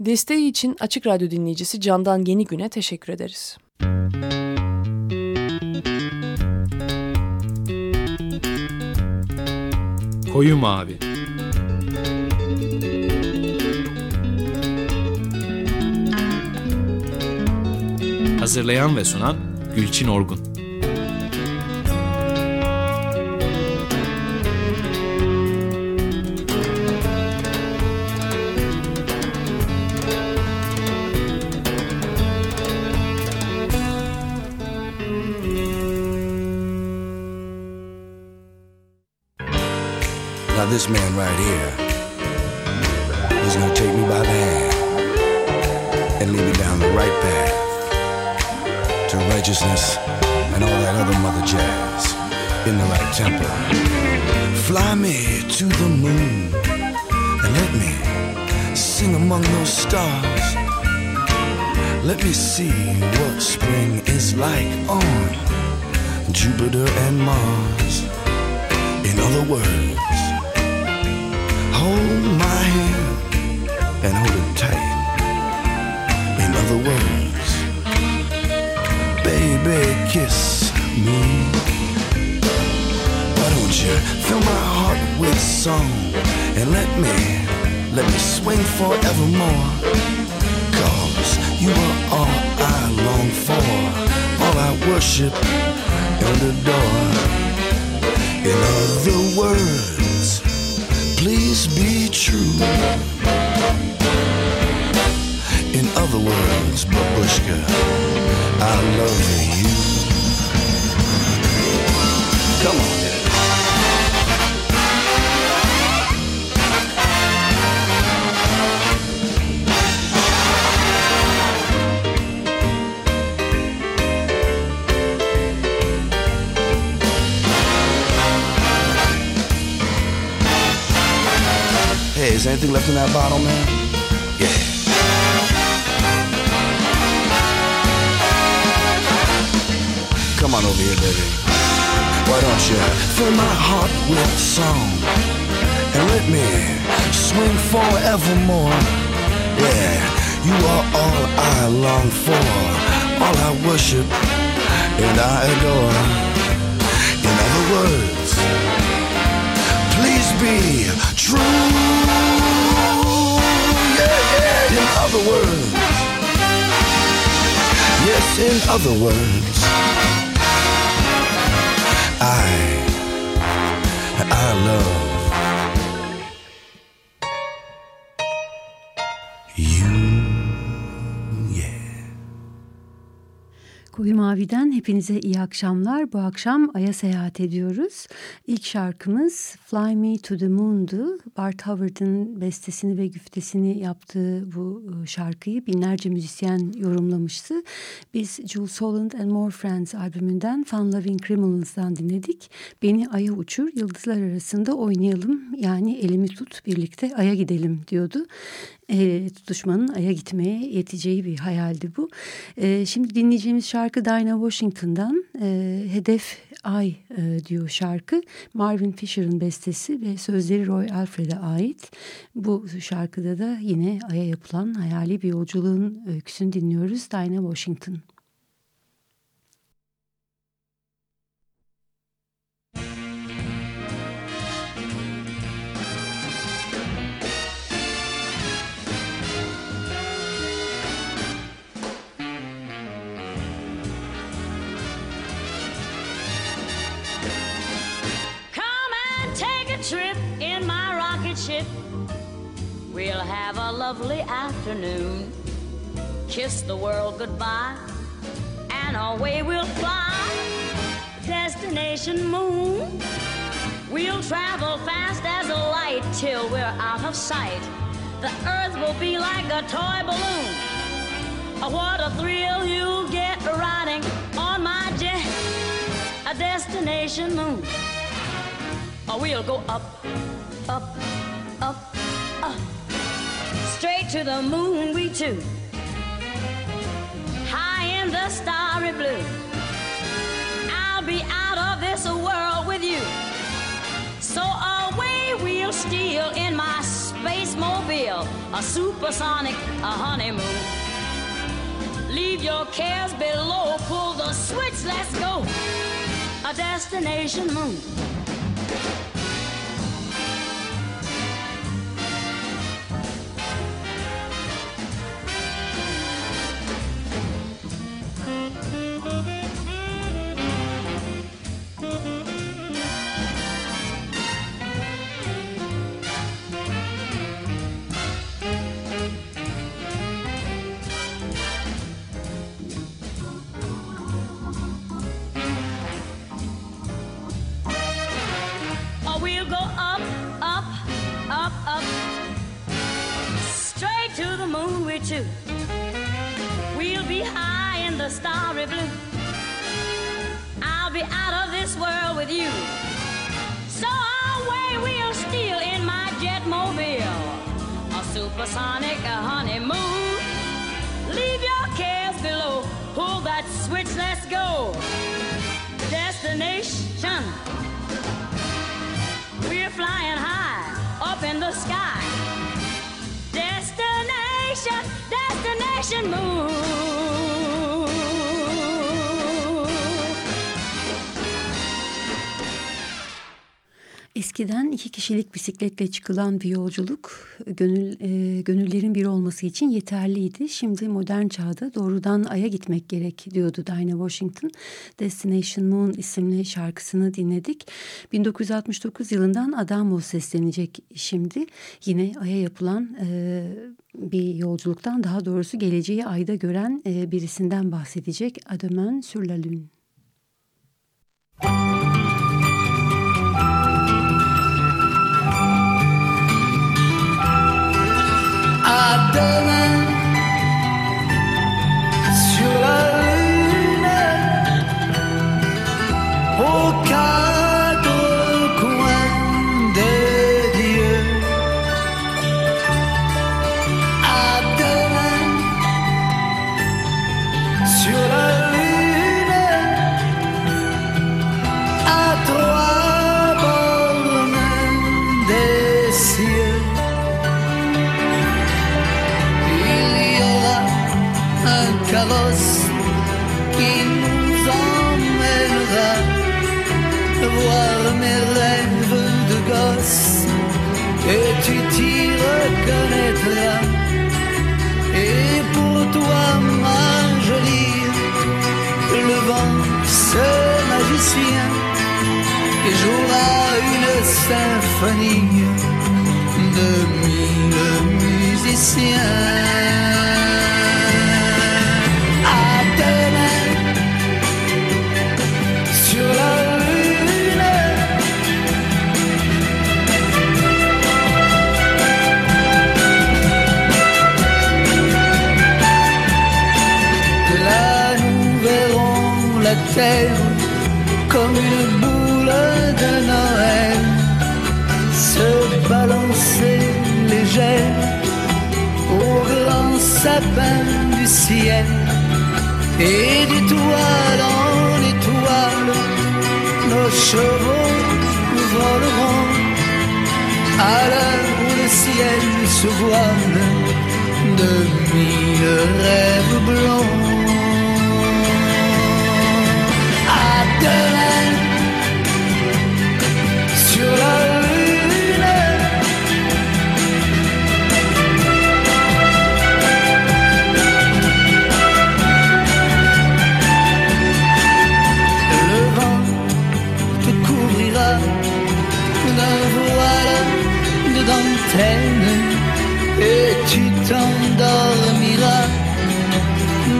Desteği için Açık Radyo dinleyicisi Candan Yeni Gün'e teşekkür ederiz. Koyu Mavi Hazırlayan ve sunan Gülçin Orgun this man right here, he's gonna take me by the hand and lead me down the right path to righteousness and all that other mother jazz in the right tempo. Fly me to the moon and let me sing among those stars. Let me see what spring is like on Jupiter and Mars. In other words, hold my hand and hold it tight. In other words, baby, kiss me. Why don't you fill my heart with song and let me, let me swing forevermore? Cause you are all I long for, all I worship and adore. In other words, please be true. In other words, babushka, I love you. Anything left in that bottle, man? Yeah. Come on over here, baby. Why don't you fill my heart with song and let me swing forevermore? Yeah, you are all I long for, all I worship and I adore. In other words, please be true. Other words. Yes, in other words. I, I love Koyu Mavi'den hepinize iyi akşamlar. Bu akşam Ay'a seyahat ediyoruz. İlk şarkımız Fly Me to the Moon'du. Bart Howard'ın bestesini ve güftesini yaptığı bu e, şarkıyı binlerce müzisyen yorumlamıştı. Biz Jules Holland and More Friends albümünden Fun Loving Criminals'dan dinledik. Beni Ay'a uçur, yıldızlar arasında oynayalım. Yani elimi tut, birlikte Ay'a gidelim diyordu el tutuşmanın Ay'a gitmeye yeteceği bir hayaldi bu. E, şimdi dinleyeceğimiz şarkı Dinah Washington'dan e, Hedef Ay e, diyor şarkı. Marvin Fisher'ın bestesi ve sözleri Roy Alfred'e ait. Bu şarkıda da yine Ay'a yapılan hayali bir yolculuğun öyküsünü dinliyoruz. Dinah Washington. We'll have a lovely afternoon. Kiss the world goodbye, and away we'll fly. Destination moon. We'll travel fast as a light till we're out of sight. The earth will be like a toy balloon. Oh, What a thrill you'll get riding on my jet. A destination moon. Oh, we'll go up, up, up, to the moon, we two. High in the starry blue. I'll be out of this world with you. So away we'll steal in my space mobile a supersonic a honeymoon. Leave your cares below, pull the switch, let's go. A destination moon. We'll be high in the starry blue. I'll be out of this world with you. So away we'll steal in my jetmobile. A supersonic a honeymoon. Leave your cares below. Pull that switch, let's go. Destination. We're flying high up in the sky. Destination, destination moon. Eskiden iki kişilik bisikletle çıkılan bir yolculuk gönül e, gönüllerin bir olması için yeterliydi. Şimdi modern çağda doğrudan Ay'a gitmek gerek diyordu Dinah Washington. Destination Moon isimli şarkısını dinledik. 1969 yılından Adamo seslenecek şimdi. Yine Ay'a yapılan e, bir yolculuktan daha doğrusu geleceği Ay'da gören e, birisinden bahsedecek. Ademain sur la Lune. À demain symphonie sapin du ciel et d'étoile en étoile nos chevaux voleront à l'heure où le ciel se voile de mille rêves blancs. Et tu t'endormiras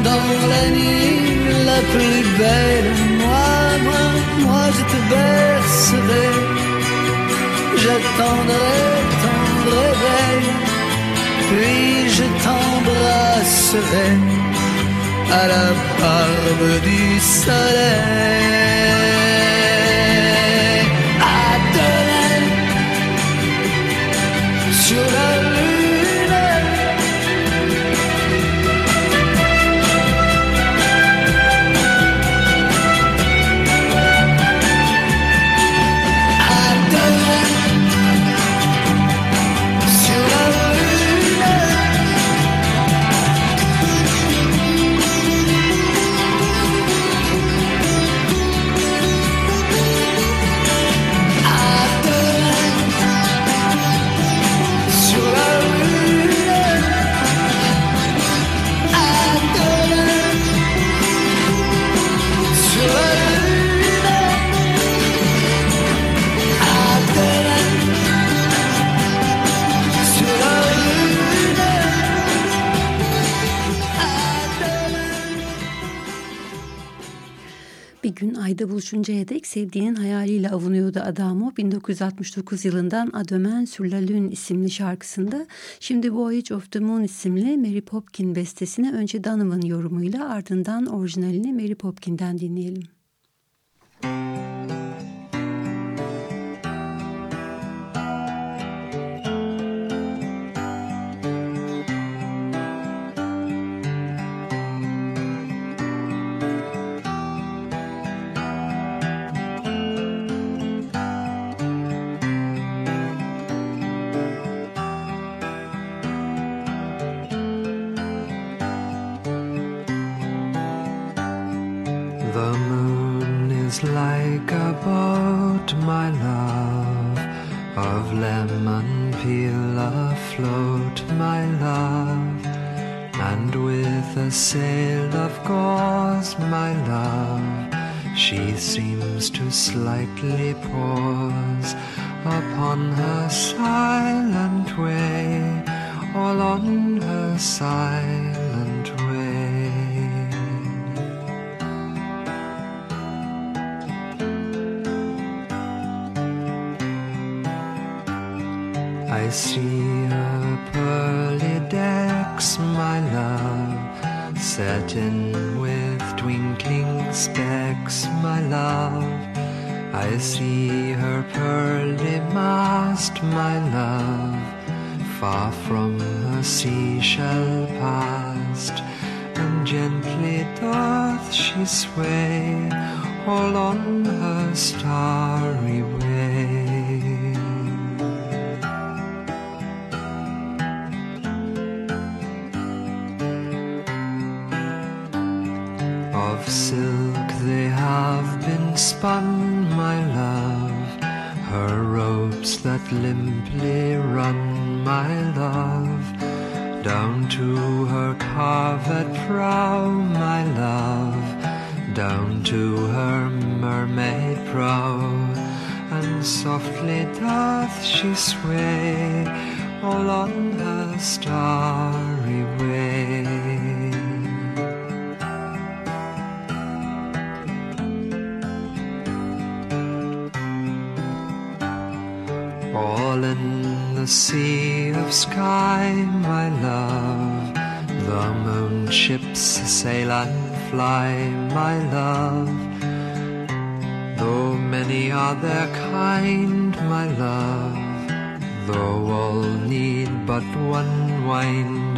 dans la nuit la plus belle. Moi, moi, moi, je te bercerai, j'attendrai ton réveil, puis je t'embrasserai à la barbe du soleil. Ayda buluşuncaya dek sevdiğinin hayaliyle avunuyordu Adamo 1969 yılından Adomen sur isimli şarkısında. Şimdi Voyage of the Moon isimli Mary Popkin bestesini önce Donovan yorumuyla ardından orijinalini Mary Popkin'den dinleyelim. Sail of gauze, my love, she seems to slightly pause upon her silent way, all on her silent see her pearly decks, my love satin with twinkling specks, my love. I see her pearly mast, my love, far from her seashell limply run, my love. Down to her carved prow, my love. Down to her mermaid prow. And softly doth she sway, all on her starry sea of sky, my love. The moon ships sail and fly, my love. Though many are their kind, my love. Though all need but one wind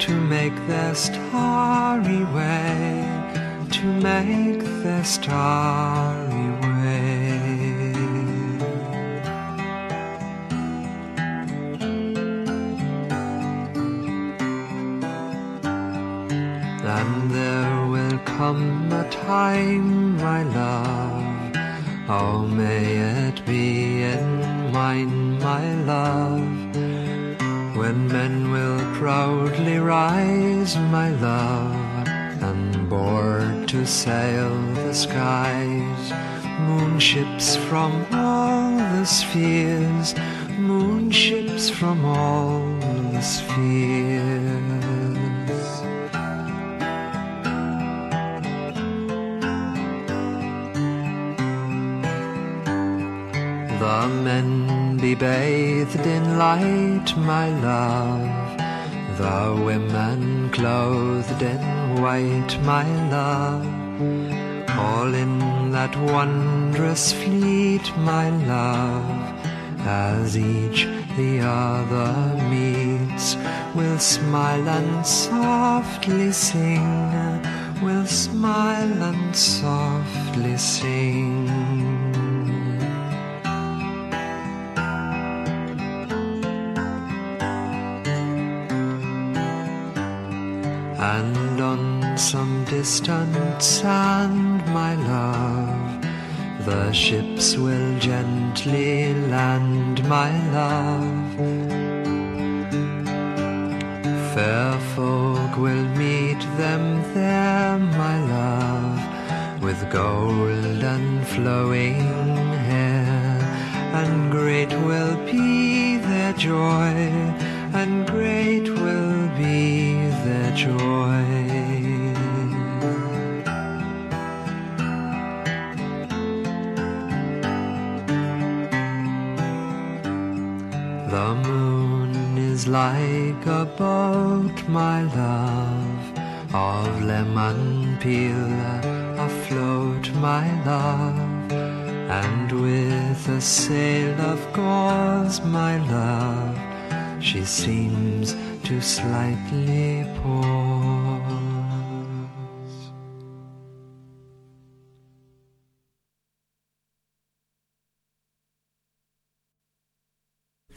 to make their starry way, to make their starry sail the skies. Moonships from all the spheres, moonships from all the spheres. The men be bathed in light, my love. The women clothed in white, my love. All in that wondrous fleet, my love. As each the other meets, will smile and softly sing, will smile and softly sing. And on some distant sand, my love, the ships will gently land, my love. Fair folk will meet them there, my love, with gold and flowing hair, and great will be their joy, and great will be their joy. almond peel afloat, my love, and with a sail of gauze, my love, she seems to slightly pause.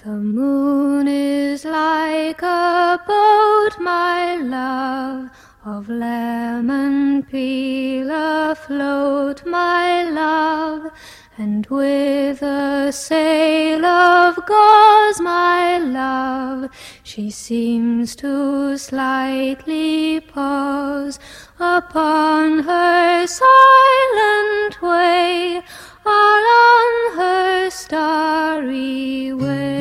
The moon is like a boat, my love of lemon peel afloat, my love, and with a sail of gauze, my love, she seems to slightly pause upon her silent way, all on her starry way.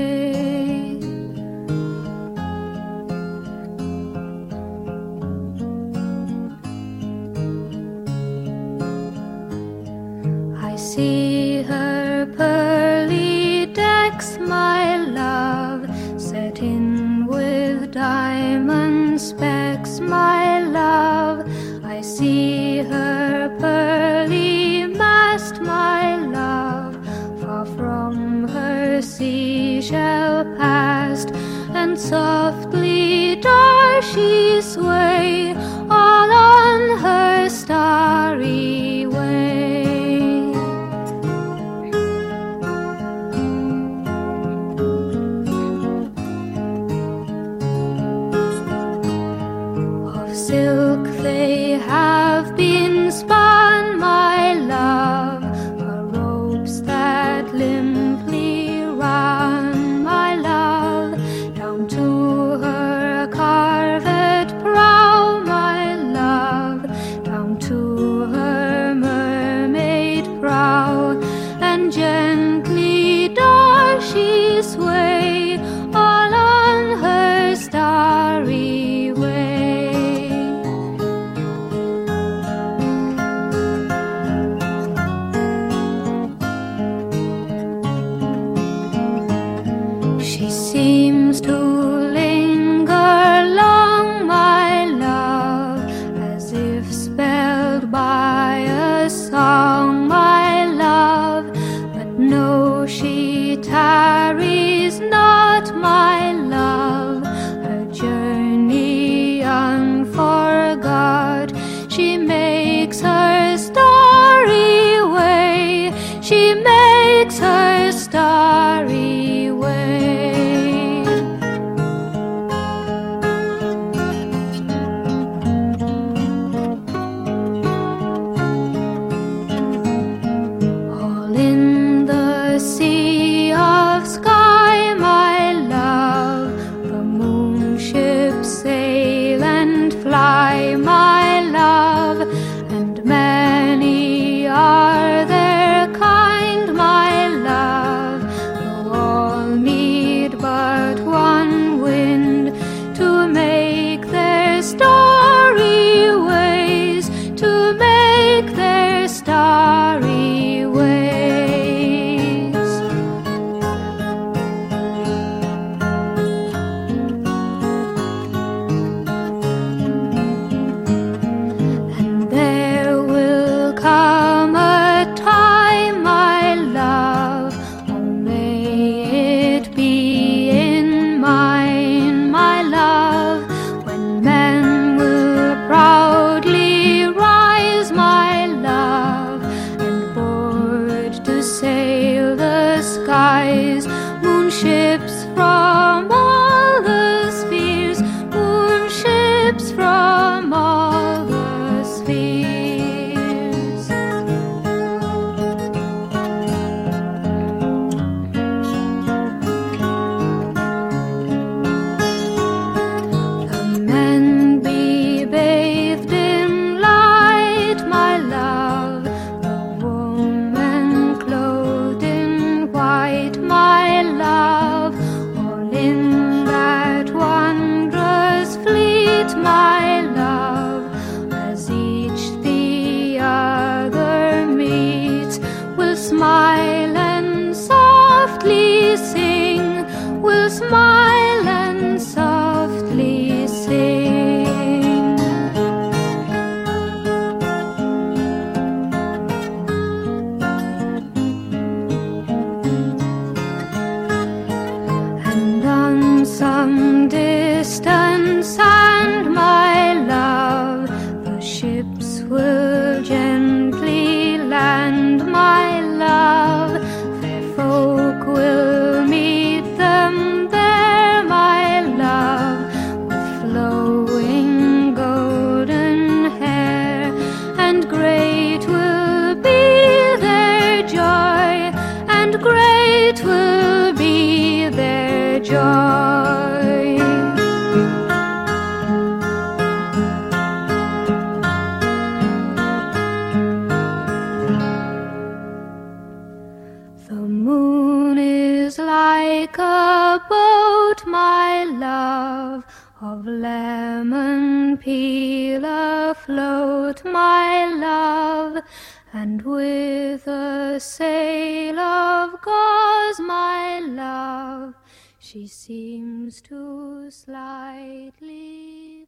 With a sail of gauze, my love, she seems to slightly.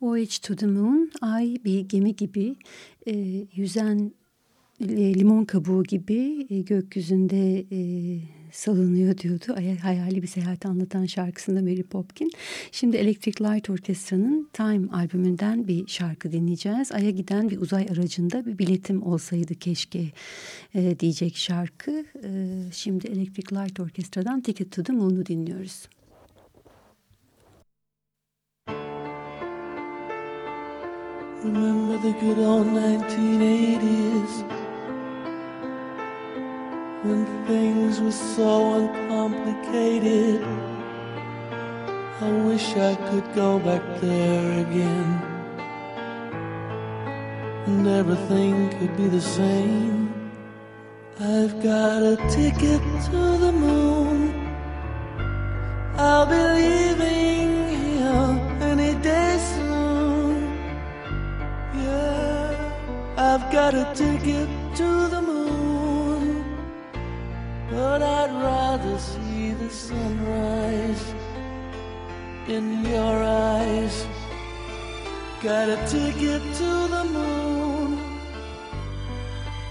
Voyage to the Moon, ay bir gemi gibi e, yüzen e, limon kabuğu gibi e, gökyüzünde e, salınıyor diyordu. Hayali bir seyahat anlatan şarkısında Mary Popkin. Şimdi Electric Light Orchestra'nın Time albümünden bir şarkı dinleyeceğiz. Ay'a giden bir uzay aracında bir biletim olsaydı keşke e, diyecek şarkı. E, şimdi Electric Light Orchestra'dan Ticket to the Moon'u dinliyoruz. Remember the good old 1980s when things were so uncomplicated. I wish I could go back there again. And everything could be the same. I've got a ticket to the moon. I'll be leaving here any day soon. Yeah, I've got a ticket to the moon. But I'd rather see the sunrise in your eyes. Got a ticket to the moon.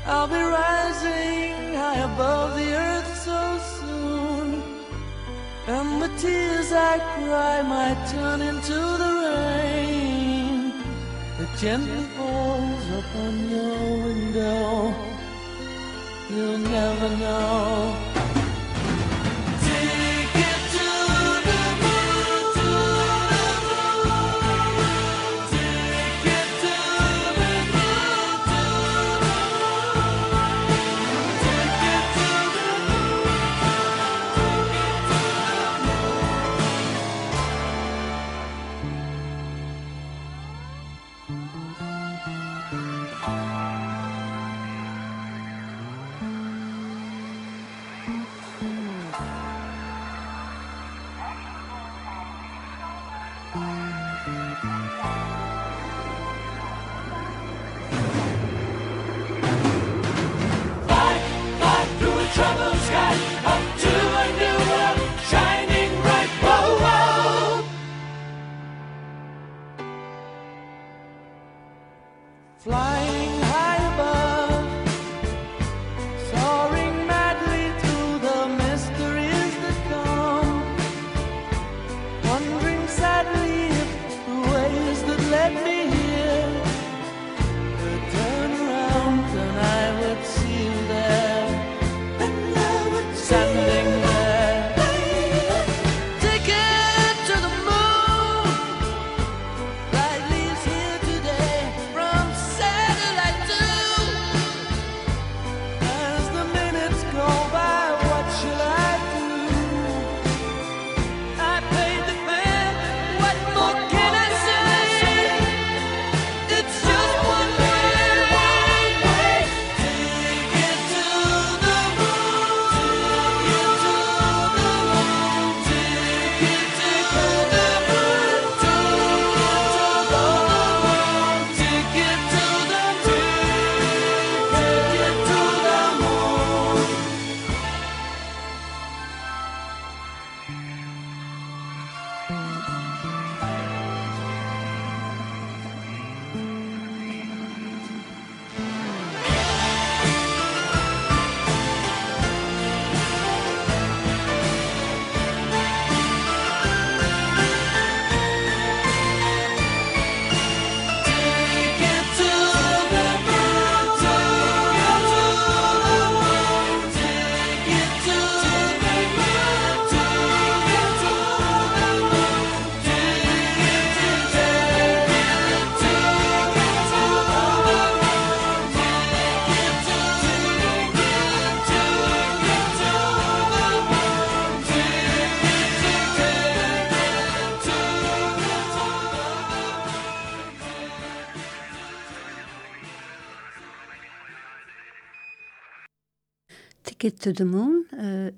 I'll be rising high above the earth so soon. And the tears I cry might turn into the rain that gently falls upon your window you'll never know. To the Moon,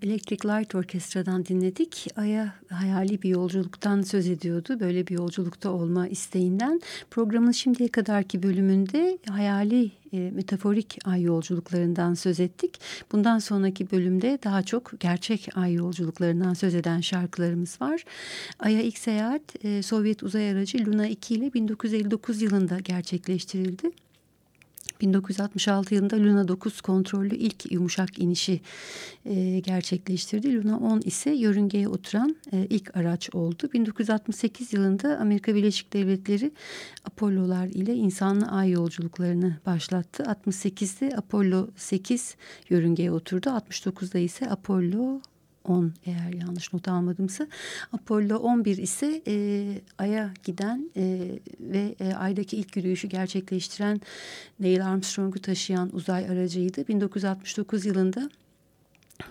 Electric Light Orkestra'dan dinledik. Ay'a hayali bir yolculuktan söz ediyordu. Böyle bir yolculukta olma isteğinden. Programın şimdiye kadarki bölümünde hayali metaforik ay yolculuklarından söz ettik. Bundan sonraki bölümde daha çok gerçek ay yolculuklarından söz eden şarkılarımız var. Ay'a ilk seyahat Sovyet uzay aracı Luna 2 ile 1959 yılında gerçekleştirildi. 1966 yılında Luna 9 kontrollü ilk yumuşak inişi e, gerçekleştirdi. Luna 10 ise yörüngeye oturan e, ilk araç oldu. 1968 yılında Amerika Birleşik Devletleri Apollo'lar ile insanlı ay yolculuklarını başlattı. 68'de Apollo 8 yörüngeye oturdu. 69'da ise Apollo 10 eğer yanlış not almadımsa. Apollo 11 ise e, Ay'a giden e, ve e, Ay'daki ilk yürüyüşü gerçekleştiren Neil Armstrong'u taşıyan uzay aracıydı. 1969 yılında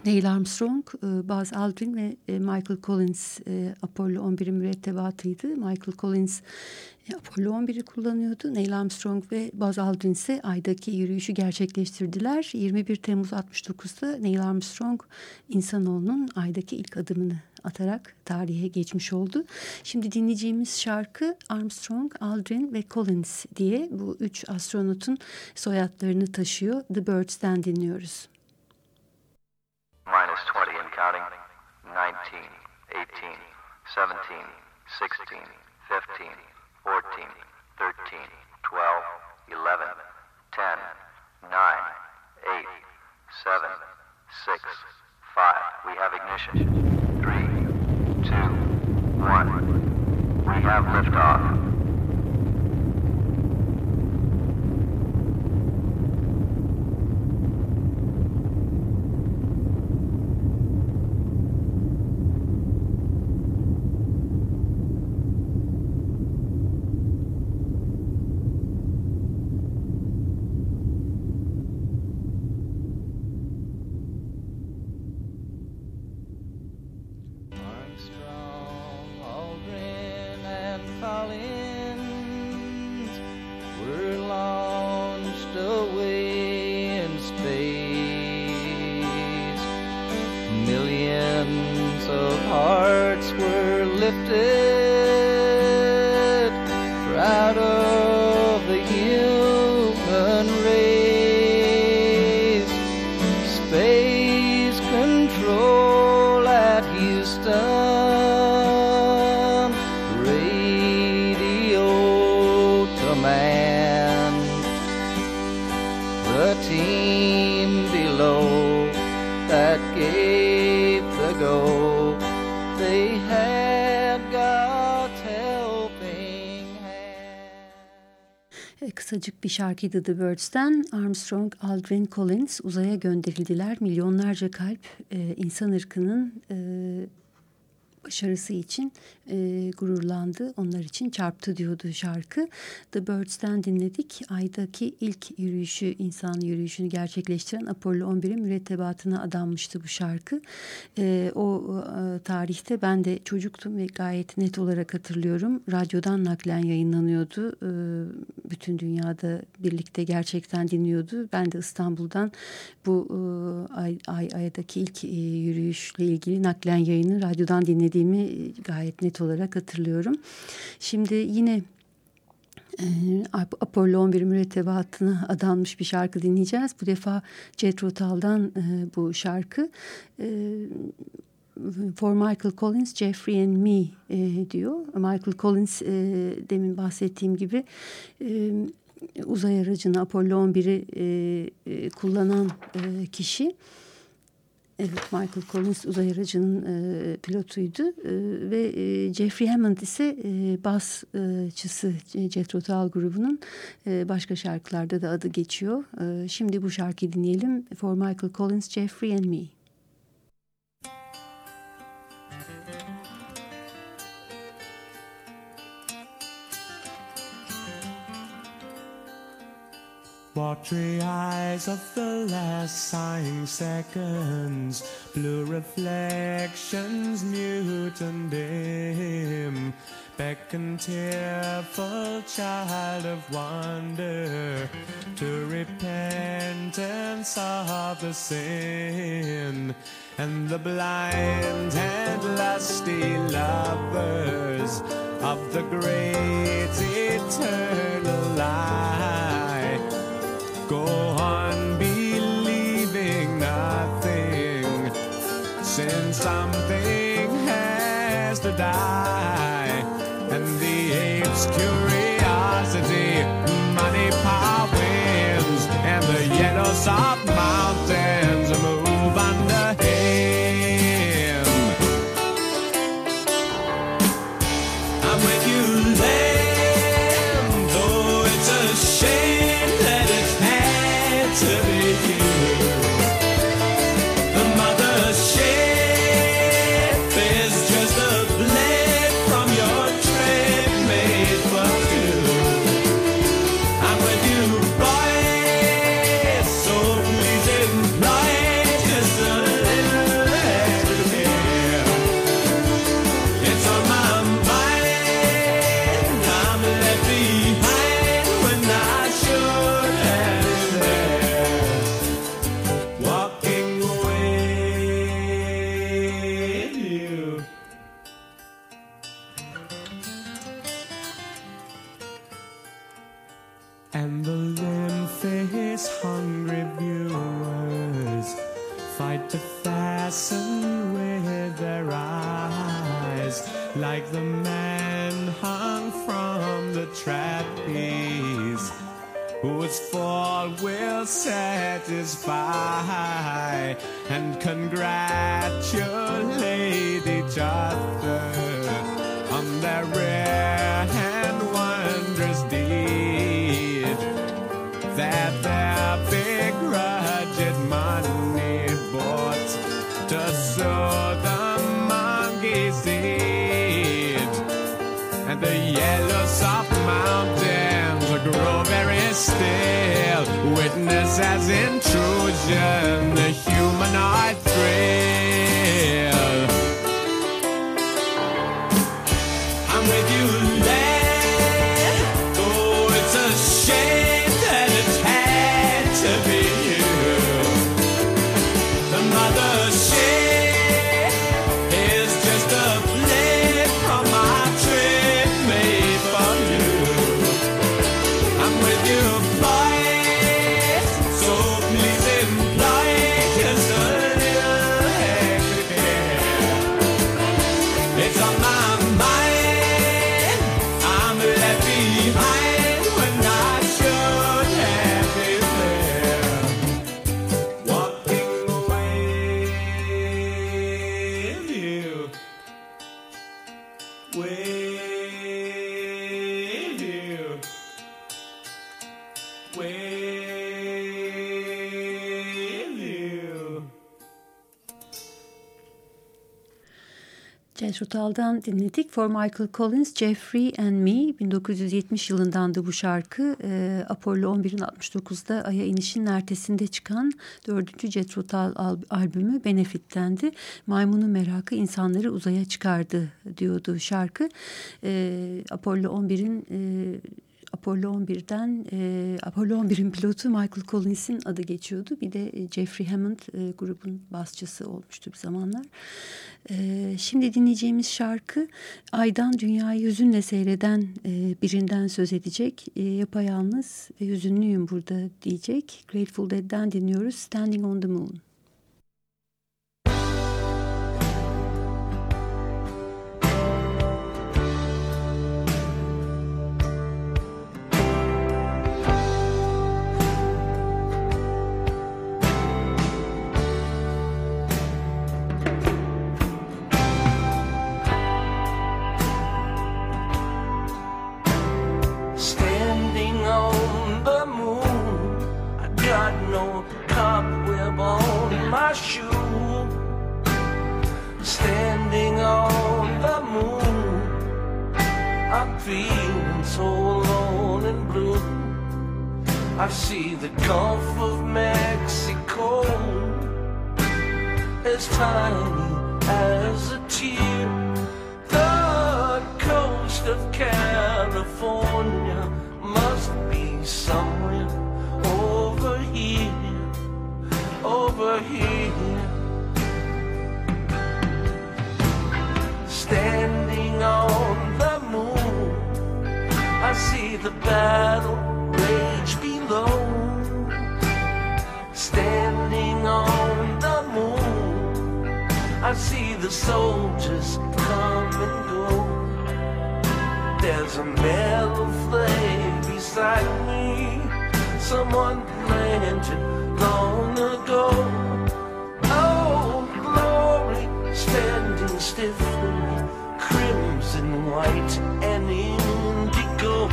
Neil Armstrong, e, Buzz Aldrin ve e, Michael Collins e, Apollo 11'in mürettebatıydı. Michael Collins Apollo 11'i kullanıyordu. Neil Armstrong ve Buzz Aldrin ise aydaki yürüyüşü gerçekleştirdiler. 21 Temmuz 69'da Neil Armstrong insanoğlunun aydaki ilk adımını atarak tarihe geçmiş oldu. Şimdi dinleyeceğimiz şarkı Armstrong, Aldrin ve Collins diye bu üç astronotun soyadlarını taşıyor. The Birds'ten dinliyoruz. Minus 20 and counting, 19, 18, 17, 16, 15, 14, 13, 12, 11, 10, 9, 8, 7, 6, 5. We have ignition. 3, 2, 1. We have liftoff. That gave the go. They had God's helping hand. E, Kısacık bir şarkıydı The Birds'ten. Armstrong, Aldrin, Collins uzaya gönderildiler. Milyonlarca kalp e, insan ırkının e, başarısı için e, gururlandı. Onlar için çarptı diyordu şarkı. The Birds'ten dinledik. Ay'daki ilk yürüyüşü, insan yürüyüşünü gerçekleştiren Apollo 11'in mürettebatına adanmıştı bu şarkı. E, o e, tarihte ben de çocuktum ve gayet net olarak hatırlıyorum. Radyodan naklen yayınlanıyordu. E, bütün dünyada birlikte gerçekten dinliyordu. Ben de İstanbul'dan bu e, ay, ay aydaki ilk e, yürüyüşle ilgili naklen yayını radyodan dinlediğimi e, gayet net olarak hatırlıyorum. Şimdi yine e, Apollo 11 mürettebatına adanmış bir şarkı dinleyeceğiz. Bu defa Jethro Tull'dan e, bu şarkı. E, For Michael Collins, Jeffrey and Me e, diyor. Michael Collins e, demin bahsettiğim gibi e, uzay aracını Apollo 11'i e, e, kullanan e, kişi. Evet, Michael Collins uzay aracının e, pilotuydu e, ve e, Jeffrey Hammond ise e, basçısı Jethro Tull grubunun e, başka şarkılarda da adı geçiyor. E, şimdi bu şarkıyı dinleyelim. For Michael Collins, Jeffrey and Me. Watery eyes of the last sighing seconds, blue reflections mute and dim, beckon tearful child of wonder to repentance of the sin, and the blind and lusty lovers of the great eternal light go on believing nothing. Since something has to die and the ape's curiosity money power wins and the yellow soft satisfy and congratulate each other on their rare as intrusion, the humanoid thrill. Jazz Rotal'dan dinledik. For Michael Collins, Jeffrey and Me 1970 yılındandı bu şarkı. Ee, Apollo 11'in 69'da Ay'a inişin ertesinde çıkan 4. Jazz Rotal al albümü Benefit'tendi. Maymunun merakı insanları uzaya çıkardı diyordu şarkı. Ee, Apollo 11'in... E, Apollo 11'den e, Apollo 11'in pilotu Michael Collins'in adı geçiyordu. Bir de e, Jeffrey Hammond e, grubun basçısı olmuştu bir zamanlar. E, şimdi dinleyeceğimiz şarkı Ay'dan Dünyayı Hüzünle Seyreden e, birinden söz edecek. E, yapayalnız ve hüzünlüyüm burada diyecek. Grateful Dead'den dinliyoruz Standing on the Moon. Someone planted long ago. Oh, glory, standing stiffly, crimson, white, and indigo.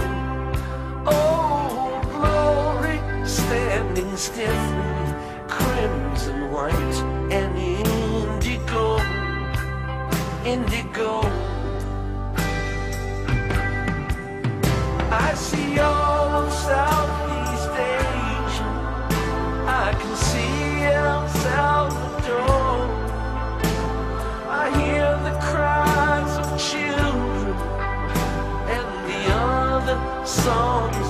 Oh, glory, standing stiffly, crimson, white, and indigo. Indigo. I see all other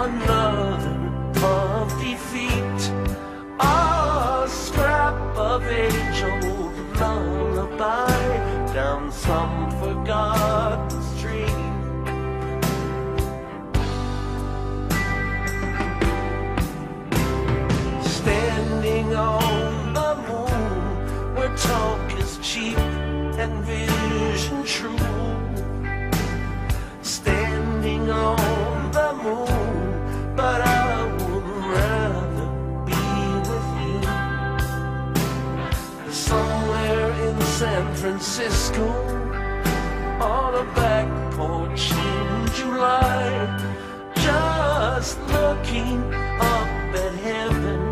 another of defeat. A scrap of age-old lullaby down some forgotten street. Standing on the moon, where talk is cheap and vision true. Standing on Francisco, on a back porch in July, just looking up at heaven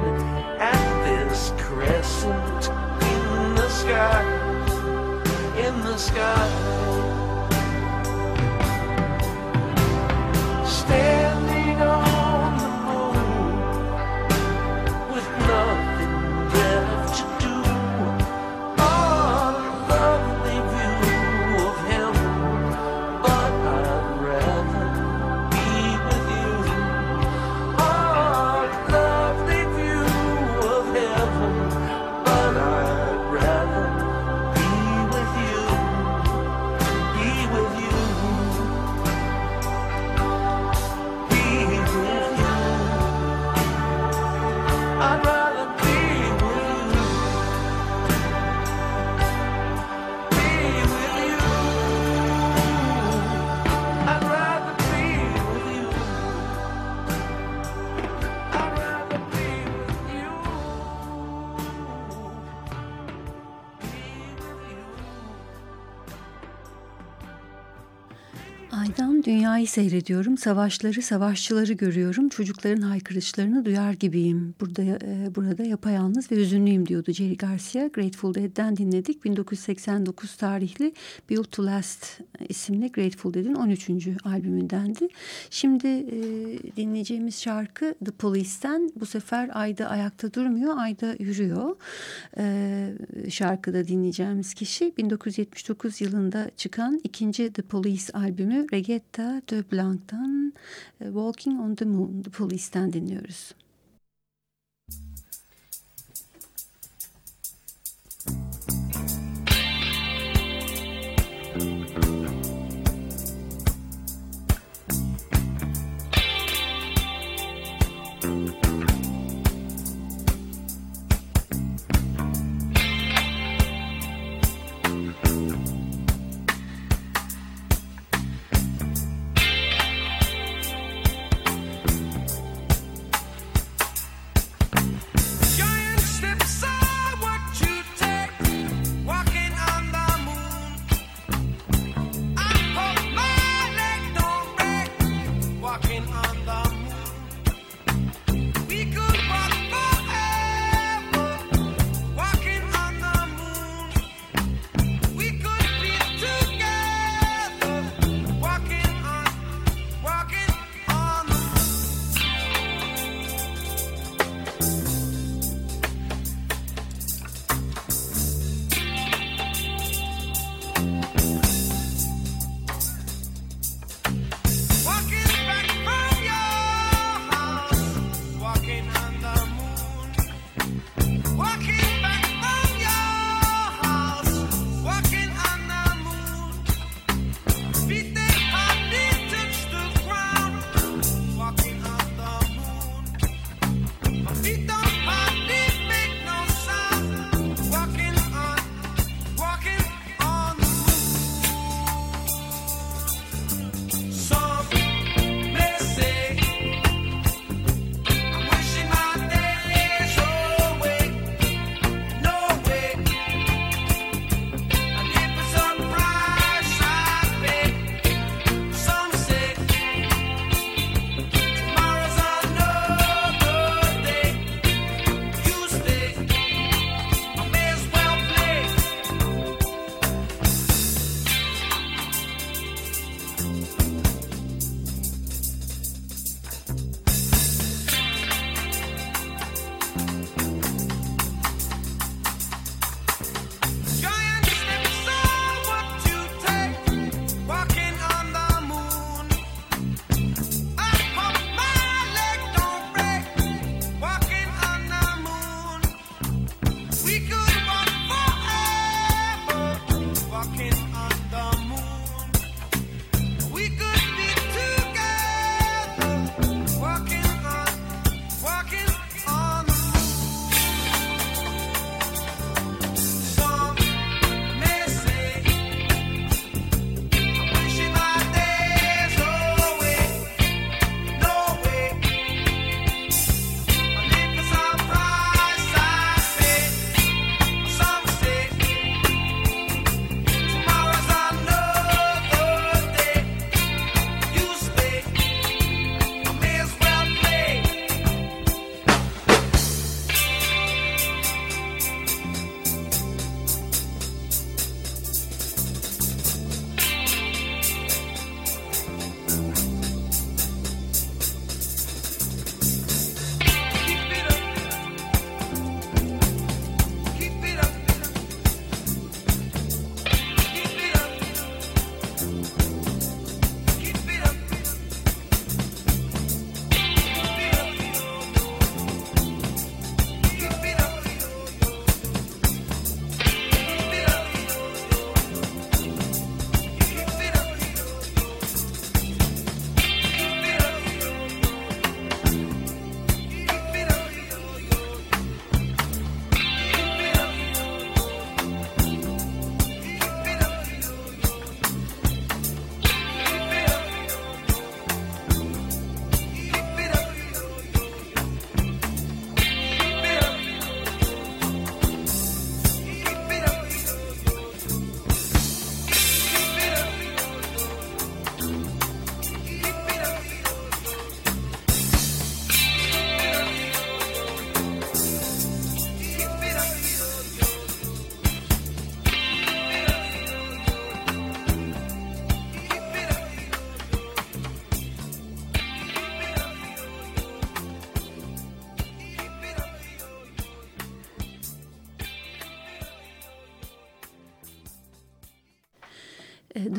at this crescent in the sky, in the sky. Dünyayı seyrediyorum, savaşları, savaşçıları görüyorum, çocukların haykırışlarını duyar gibiyim. Burada e, burada yapayalnız ve hüzünlüyüm diyordu Jerry Garcia. Grateful Dead'den dinledik. 1989 tarihli Built to Last isimli Grateful Dead'in 13. albümündendi. Şimdi e, dinleyeceğimiz şarkı The Police'ten bu sefer Ayda ayakta durmuyor, Ayda yürüyor. E, şarkıda dinleyeceğimiz kişi 1979 yılında çıkan ikinci The Police albümü Regetta de Blanc'tan Walking on the Moon The police dinliyoruz.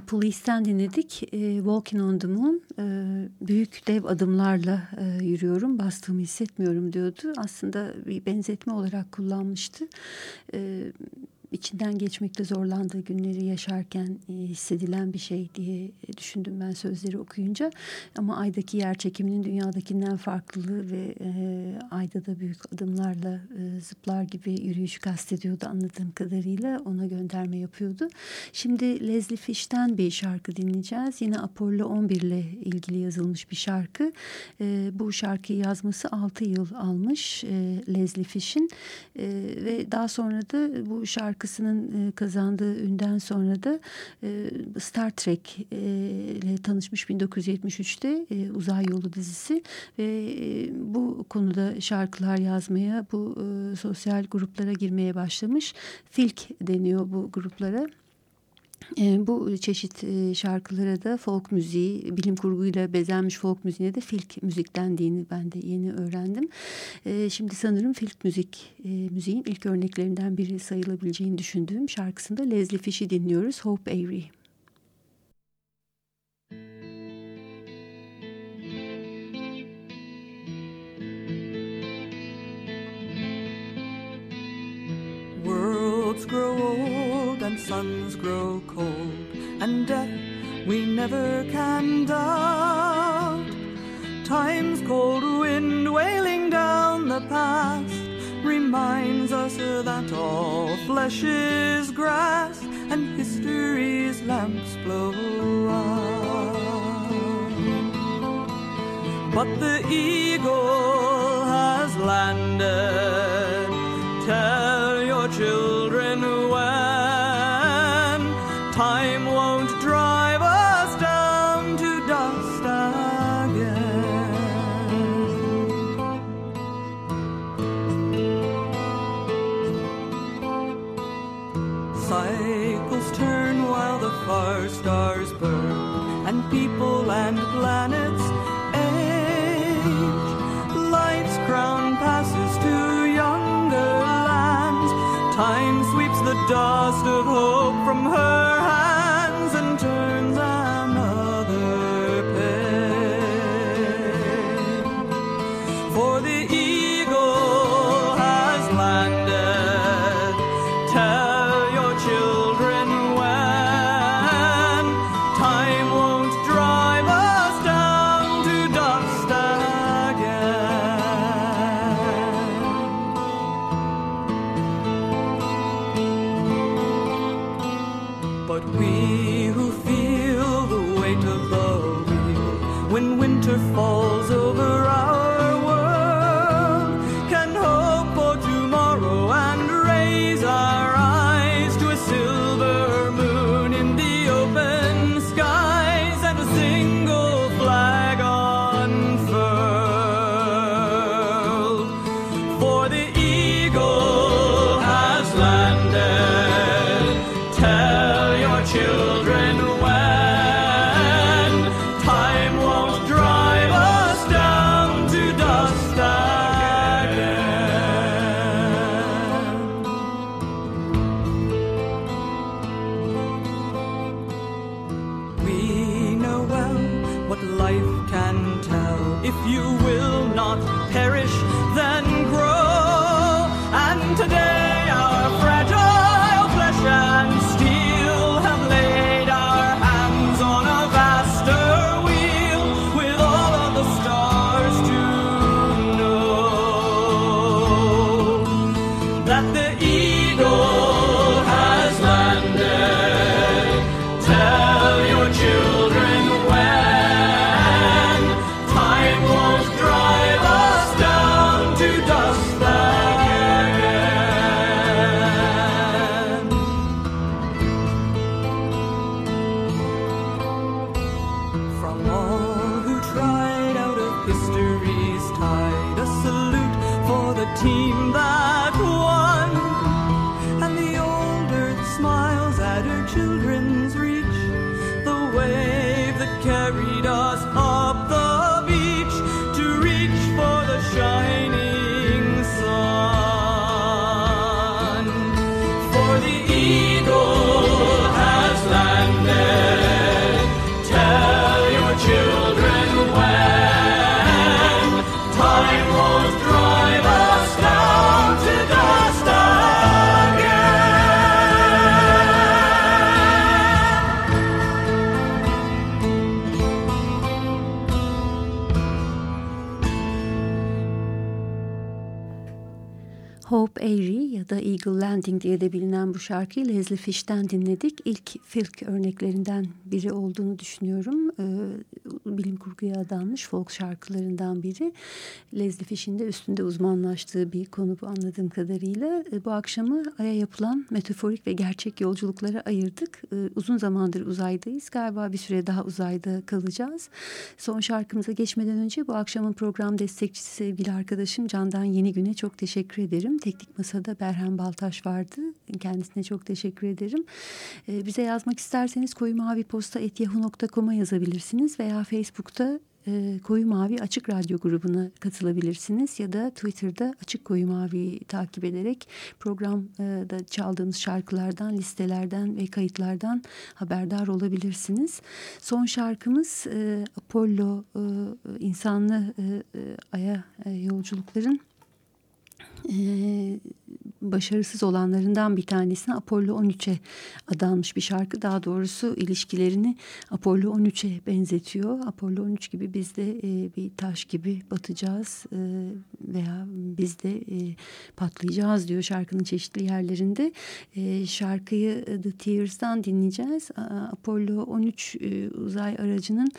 Police'ten dinledik. E, Walking on the Moon. E, büyük dev adımlarla e, yürüyorum. Bastığımı hissetmiyorum diyordu. Aslında bir benzetme olarak kullanmıştı. E, içinden geçmekte zorlandığı günleri yaşarken e, hissedilen bir şey diye düşündüm ben sözleri okuyunca. Ama aydaki yer çekiminin dünyadakinden farklılığı ve e, ayda da büyük adımlarla e, zıplar gibi yürüyüş kastediyordu anladığım kadarıyla. Ona gönderme yapıyordu. Şimdi Leslie Fish'ten bir şarkı dinleyeceğiz. Yine Apollo 11 ile ilgili yazılmış bir şarkı. E, bu şarkıyı yazması 6 yıl almış Leslie Fish'in. Ve daha sonra da bu şarkı şarkısının e, kazandığı ünden sonra da e, Star Trek e, ile tanışmış 1973'te Uzay Yolu dizisi ve bu konuda şarkılar yazmaya, bu sosyal gruplara girmeye başlamış. Filk deniyor bu gruplara. E, bu çeşit e, şarkılara da folk müziği, bilim kurguyla bezenmiş folk müziğine de filk müzik dendiğini ben de yeni öğrendim. E, şimdi sanırım filk müzik, e, müziğin ilk örneklerinden biri sayılabileceğini düşündüğüm şarkısında Leslie Fish'i dinliyoruz, Hope Avery. Worlds grow old and suns grow cold, and death we never can doubt. Time's cold wind wailing down the past reminds us that all flesh is grass and history's lamps blow out. But the eagle has landed. Tell your children time won't drive us down to dust again. Cycles turn while the far stars burn, and people and planets age. Life's crown passes to younger lands. Time sweeps the dust of hope If you will not perish, then ya Landing diye de bilinen bu şarkıyı Leslie Fish'ten dinledik. İlk folk örneklerinden biri olduğunu düşünüyorum. Ee, bilim kurguya adanmış folk şarkılarından biri. Leslie Fish'in de üstünde uzmanlaştığı bir konu bu anladığım kadarıyla. Ee, bu akşamı Ay'a yapılan metaforik ve gerçek yolculuklara ayırdık. Ee, uzun zamandır uzaydayız. Galiba bir süre daha uzayda kalacağız. Son şarkımıza geçmeden önce bu akşamın program destekçisi sevgili arkadaşım Candan Yeni Güne çok teşekkür ederim. Teknik Masa'da Berhan Baltaş vardı. Kendisine çok teşekkür ederim. Ee, bize yazmak isterseniz koyumaviposta.yahoo.com'a yazabilirsiniz veya Facebook'ta e, Koyu Mavi Açık Radyo grubuna katılabilirsiniz ya da Twitter'da Açık Koyu Mavi takip ederek programda çaldığımız şarkılardan, listelerden ve kayıtlardan haberdar olabilirsiniz. Son şarkımız e, Apollo e, insanlı e, e aya e, yolculukların e, başarısız olanlarından bir tanesine Apollo 13'e adanmış bir şarkı. Daha doğrusu ilişkilerini Apollo 13'e benzetiyor. Apollo 13 gibi biz de e, bir taş gibi batacağız e, veya biz de e, patlayacağız diyor şarkının çeşitli yerlerinde. E, şarkıyı The Tears'dan dinleyeceğiz. Apollo 13 e, uzay aracının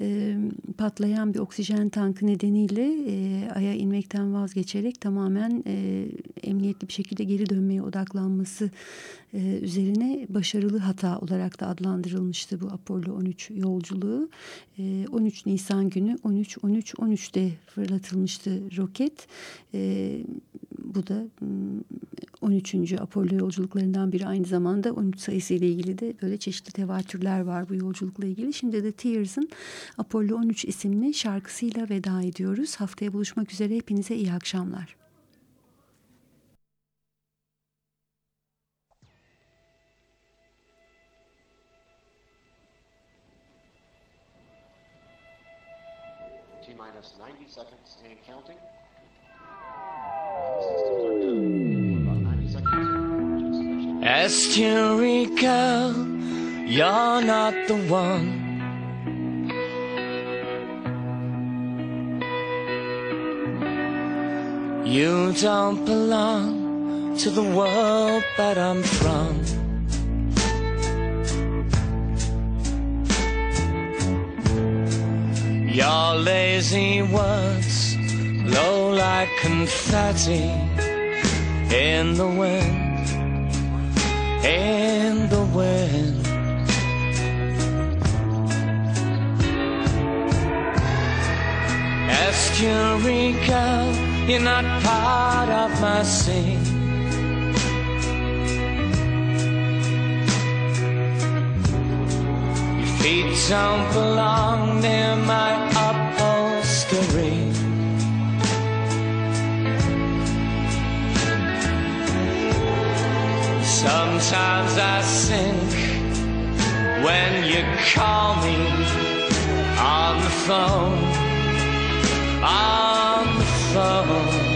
e, patlayan bir oksijen tankı nedeniyle e, Ay'a inmekten vazgeçerek tamamen e, emniyetli bir şekilde geri dönmeye odaklanması e, üzerine başarılı hata olarak da adlandırılmıştı bu Apollo 13 yolculuğu. E, 13 Nisan günü 13-13-13'te fırlatılmıştı roket. E, bu da 13. Hmm, Apollo yolculuklarından biri aynı zamanda 13 sayısı ile ilgili de böyle çeşitli tevatürler var bu yolculukla ilgili. Şimdi de Tears'ın Apollo 13 isimli şarkısıyla veda ediyoruz. Haftaya buluşmak üzere hepinize iyi akşamlar. Minus 90 seconds and counting. Esterica, you're not the one. You don't belong to the world that I'm from. Your lazy words blow like confetti in the wind, in the wind. Eureka, you're not part of my scene. Feet don't belong near my upholstery. Sometimes I sink when you call me on the phone, on the phone.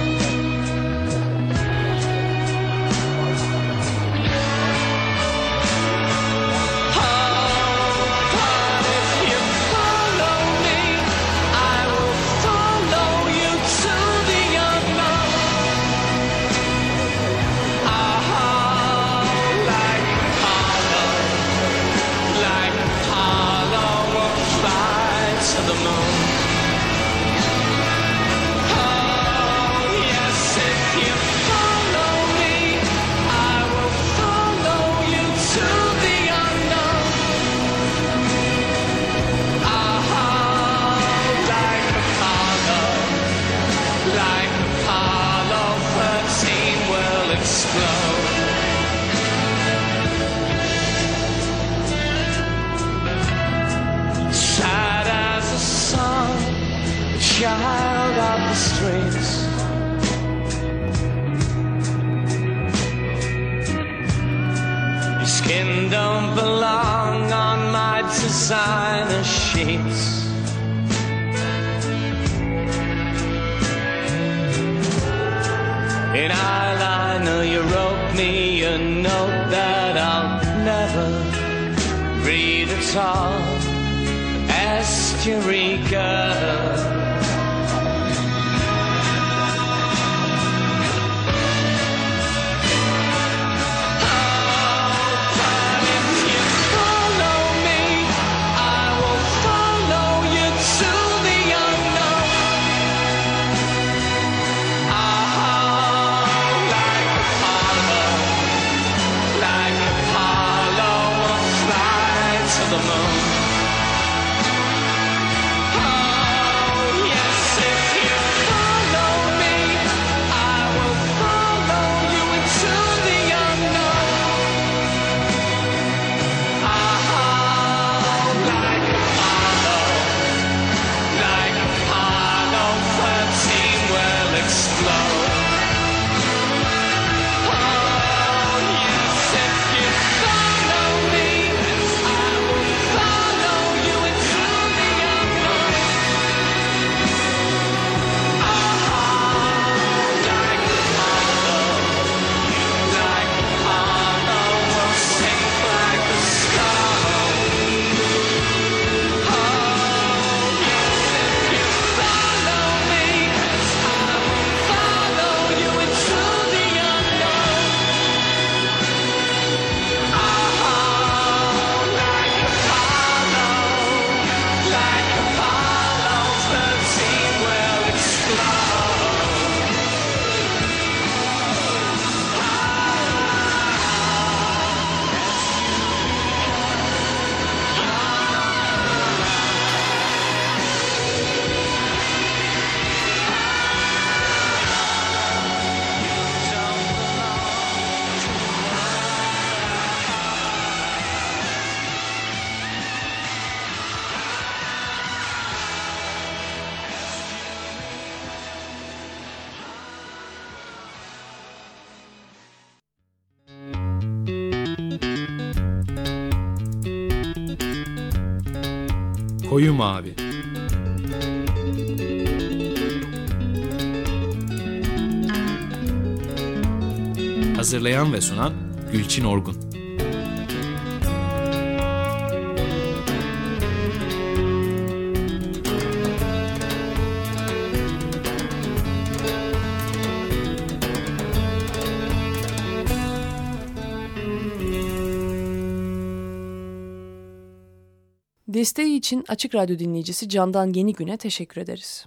Hazırlayan ve sunan Gülçin Orgun Desteği için Açık Radyo dinleyicisi Candan Yeni Gün'e teşekkür ederiz.